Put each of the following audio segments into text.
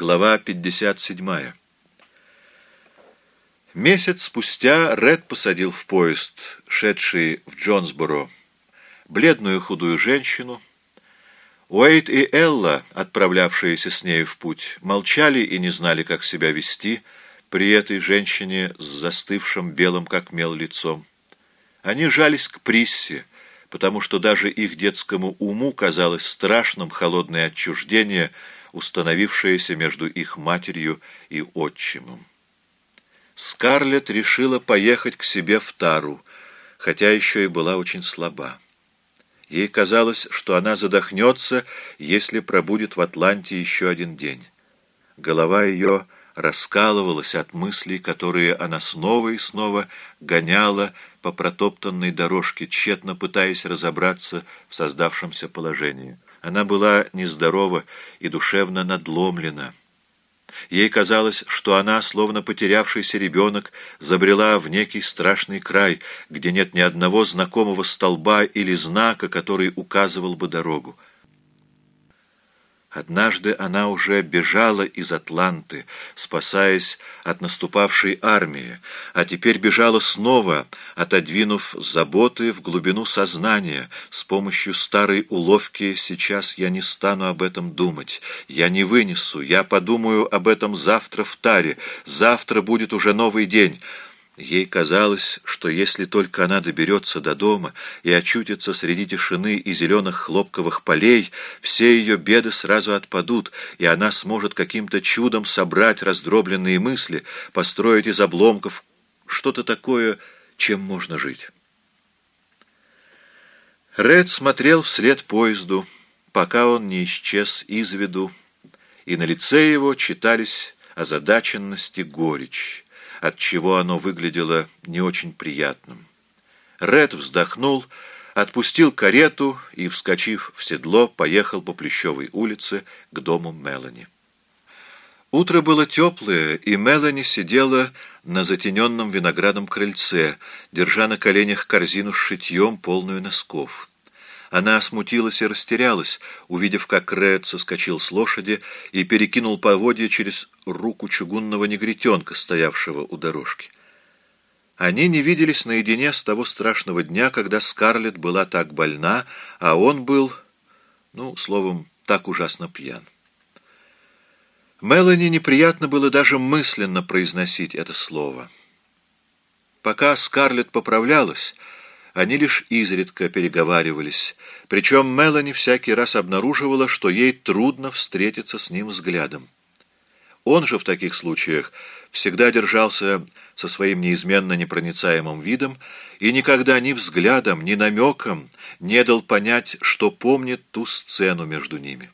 Глава 57. Месяц спустя Ред посадил в поезд, шедший в Джонсборо, бледную худую женщину. Уэйт и Элла, отправлявшиеся с нею в путь, молчали и не знали, как себя вести при этой женщине с застывшим белым как мел лицом. Они жались к Приссе, потому что даже их детскому уму казалось страшным холодное отчуждение — установившееся между их матерью и отчимом. Скарлетт решила поехать к себе в Тару, хотя еще и была очень слаба. Ей казалось, что она задохнется, если пробудет в Атланте еще один день. Голова ее раскалывалась от мыслей, которые она снова и снова гоняла по протоптанной дорожке, тщетно пытаясь разобраться в создавшемся положении. Она была нездорова и душевно надломлена. Ей казалось, что она, словно потерявшийся ребенок, забрела в некий страшный край, где нет ни одного знакомого столба или знака, который указывал бы дорогу. Однажды она уже бежала из Атланты, спасаясь от наступавшей армии, а теперь бежала снова, отодвинув заботы в глубину сознания. С помощью старой уловки «сейчас я не стану об этом думать, я не вынесу, я подумаю об этом завтра в таре, завтра будет уже новый день». Ей казалось, что если только она доберется до дома и очутится среди тишины и зеленых хлопковых полей, все ее беды сразу отпадут, и она сможет каким-то чудом собрать раздробленные мысли, построить из обломков что-то такое, чем можно жить. Ред смотрел вслед поезду, пока он не исчез из виду, и на лице его читались озадаченность и горечь отчего оно выглядело не очень приятным. Ред вздохнул, отпустил карету и, вскочив в седло, поехал по Плющевой улице к дому Мелани. Утро было теплое, и Мелани сидела на затененном виноградном крыльце, держа на коленях корзину с шитьем, полную носков. Она смутилась и растерялась, увидев, как Ред соскочил с лошади и перекинул поводья через руку чугунного негритенка, стоявшего у дорожки. Они не виделись наедине с того страшного дня, когда Скарлетт была так больна, а он был, ну, словом, так ужасно пьян. Мелани неприятно было даже мысленно произносить это слово. Пока Скарлетт поправлялась, они лишь изредка переговаривались, причем Мелани всякий раз обнаруживала, что ей трудно встретиться с ним взглядом. Он же в таких случаях всегда держался со своим неизменно непроницаемым видом и никогда ни взглядом, ни намеком не дал понять, что помнит ту сцену между ними.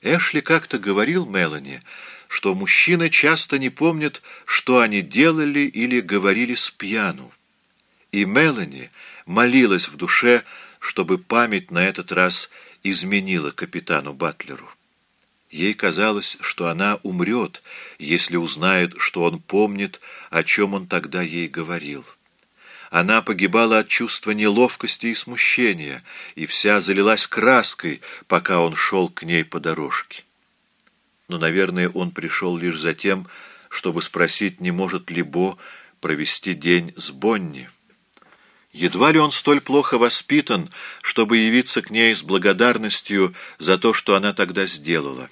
Эшли как-то говорил Мелани, что мужчины часто не помнят, что они делали или говорили с пьяну. И Мелани молилась в душе, чтобы память на этот раз изменила капитану Батлеру. Ей казалось, что она умрет, если узнает, что он помнит, о чем он тогда ей говорил. Она погибала от чувства неловкости и смущения, и вся залилась краской, пока он шел к ней по дорожке. Но, наверное, он пришел лишь за тем, чтобы спросить, не может ли Бо провести день с Бонни. Едва ли он столь плохо воспитан, чтобы явиться к ней с благодарностью за то, что она тогда сделала.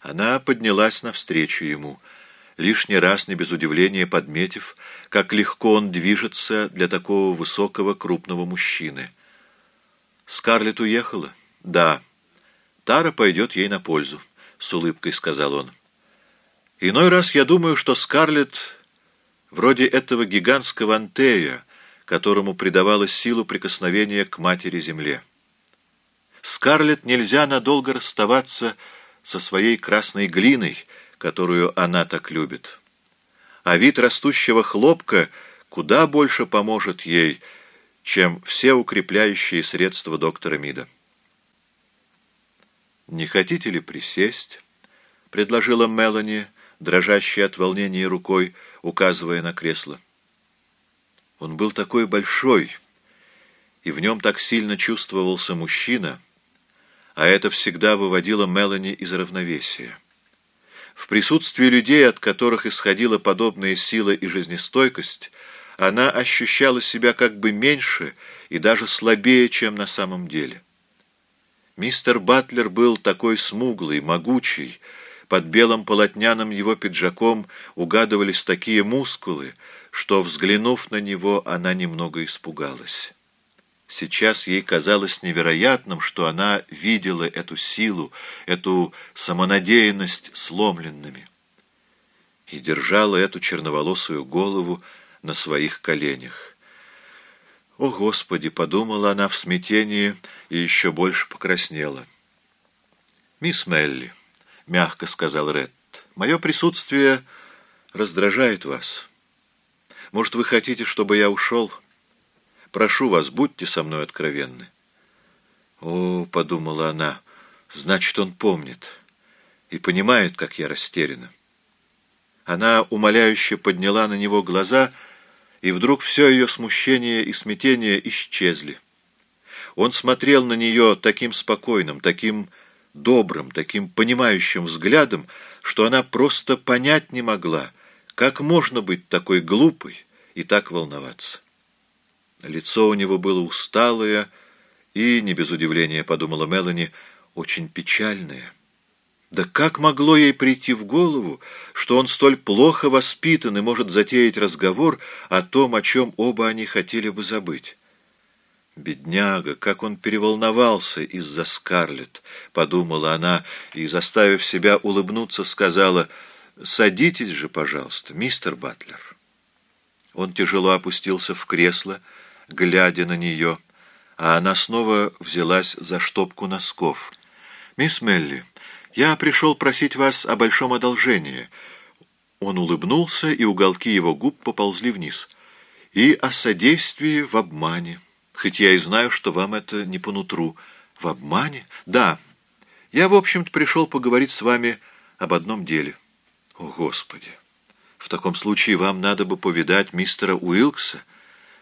Она поднялась навстречу ему, лишний раз не без удивления подметив, как легко он движется для такого высокого крупного мужчины. Скарлетт уехала? Да. Тара пойдет ей на пользу, — с улыбкой сказал он. Иной раз я думаю, что Скарлетт вроде этого гигантского антея, которому придавалось силу прикосновения к матери-земле. Скарлетт нельзя надолго расставаться со своей красной глиной, которую она так любит. А вид растущего хлопка куда больше поможет ей, чем все укрепляющие средства доктора Мида. «Не хотите ли присесть?» — предложила Мелани, дрожащая от волнения рукой, указывая на кресло. Он был такой большой, и в нем так сильно чувствовался мужчина, а это всегда выводило Мелани из равновесия. В присутствии людей, от которых исходила подобная сила и жизнестойкость, она ощущала себя как бы меньше и даже слабее, чем на самом деле. Мистер Батлер был такой смуглый, могучий, под белым полотняным его пиджаком угадывались такие мускулы, что, взглянув на него, она немного испугалась. Сейчас ей казалось невероятным, что она видела эту силу, эту самонадеянность сломленными и держала эту черноволосую голову на своих коленях. «О, Господи!» — подумала она в смятении и еще больше покраснела. «Мисс Мелли», — мягко сказал Ретт, — «мое присутствие раздражает вас. Может, вы хотите, чтобы я ушел?» Прошу вас, будьте со мной откровенны. О, — подумала она, — значит, он помнит и понимает, как я растеряна. Она умоляюще подняла на него глаза, и вдруг все ее смущение и смятение исчезли. Он смотрел на нее таким спокойным, таким добрым, таким понимающим взглядом, что она просто понять не могла, как можно быть такой глупой и так волноваться. Лицо у него было усталое и, не без удивления подумала Мелани, очень печальное. Да как могло ей прийти в голову, что он столь плохо воспитан и может затеять разговор о том, о чем оба они хотели бы забыть? «Бедняга, как он переволновался из-за Скарлетт!» — подумала она и, заставив себя улыбнуться, сказала, «Садитесь же, пожалуйста, мистер Батлер». Он тяжело опустился в кресло, — глядя на нее, а она снова взялась за штопку носков. «Мисс Мелли, я пришел просить вас о большом одолжении». Он улыбнулся, и уголки его губ поползли вниз. «И о содействии в обмане, хоть я и знаю, что вам это не по нутру». «В обмане?» «Да. Я, в общем-то, пришел поговорить с вами об одном деле». «О, Господи! В таком случае вам надо бы повидать мистера Уилкса».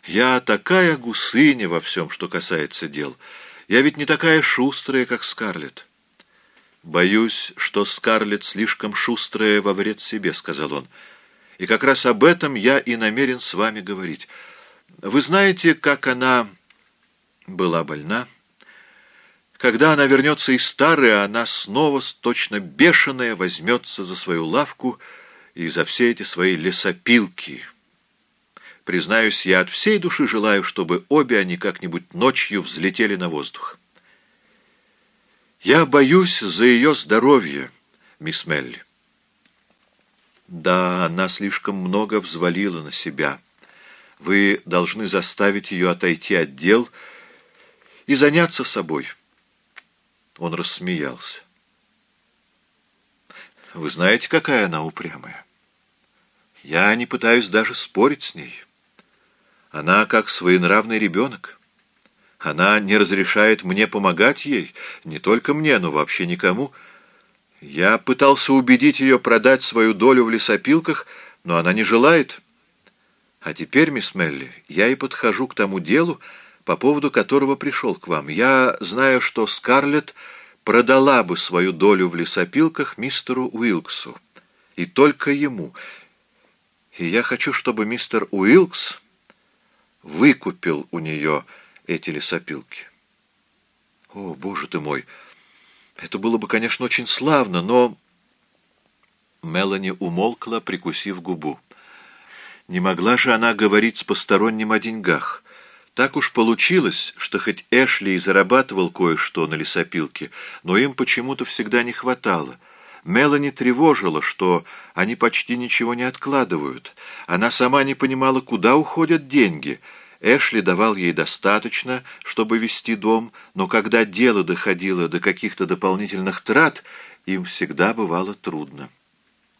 Я такая гусыня во всем, что касается дел. Я ведь не такая шустрая, как Скарлетт. Боюсь, что Скарлетт слишком шустрая во вред себе, — сказал он. И как раз об этом я и намерен с вами говорить. Вы знаете, как она была больна? Когда она вернется из старой, она снова, точно бешеная, возьмется за свою лавку и за все эти свои лесопилки — Признаюсь, я от всей души желаю, чтобы обе они как-нибудь ночью взлетели на воздух. Я боюсь за ее здоровье, мисс Мелли. Да, она слишком много взвалила на себя. Вы должны заставить ее отойти от дел и заняться собой. Он рассмеялся. Вы знаете, какая она упрямая? Я не пытаюсь даже спорить с ней. Она как своенравный ребенок. Она не разрешает мне помогать ей, не только мне, но вообще никому. Я пытался убедить ее продать свою долю в лесопилках, но она не желает. А теперь, мисс Мелли, я и подхожу к тому делу, по поводу которого пришел к вам. Я знаю, что Скарлетт продала бы свою долю в лесопилках мистеру Уилксу. И только ему. И я хочу, чтобы мистер Уилкс выкупил у нее эти лесопилки. О, боже ты мой! Это было бы, конечно, очень славно, но... Мелани умолкла, прикусив губу. Не могла же она говорить с посторонним о деньгах. Так уж получилось, что хоть Эшли и зарабатывал кое-что на лесопилке, но им почему-то всегда не хватало — Мелани тревожила, что они почти ничего не откладывают. Она сама не понимала, куда уходят деньги. Эшли давал ей достаточно, чтобы вести дом, но когда дело доходило до каких-то дополнительных трат, им всегда бывало трудно.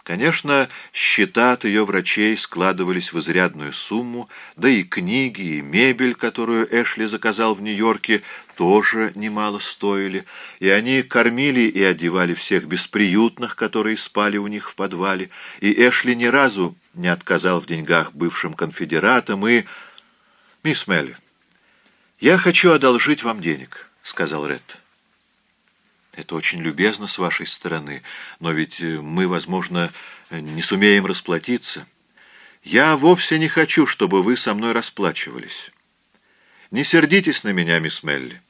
Конечно, счета от ее врачей складывались в изрядную сумму, да и книги, и мебель, которую Эшли заказал в Нью-Йорке, тоже немало стоили, и они кормили и одевали всех бесприютных, которые спали у них в подвале, и Эшли ни разу не отказал в деньгах бывшим конфедератам, и... «Мисс Мелли, я хочу одолжить вам денег», — сказал Ретт. Это очень любезно с вашей стороны, но ведь мы, возможно, не сумеем расплатиться. Я вовсе не хочу, чтобы вы со мной расплачивались. Не сердитесь на меня, мисс Мелли.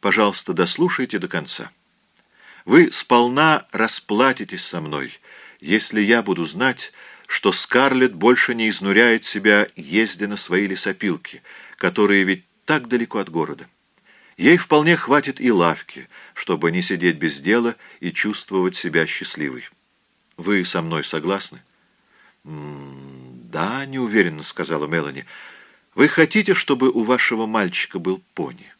Пожалуйста, дослушайте до конца. Вы сполна расплатитесь со мной, если я буду знать, что Скарлетт больше не изнуряет себя, ездя на свои лесопилки, которые ведь так далеко от города. Ей вполне хватит и лавки, чтобы не сидеть без дела и чувствовать себя счастливой. Вы со мной согласны? «Да, неуверенно», — сказала Мелани. «Вы хотите, чтобы у вашего мальчика был пони?»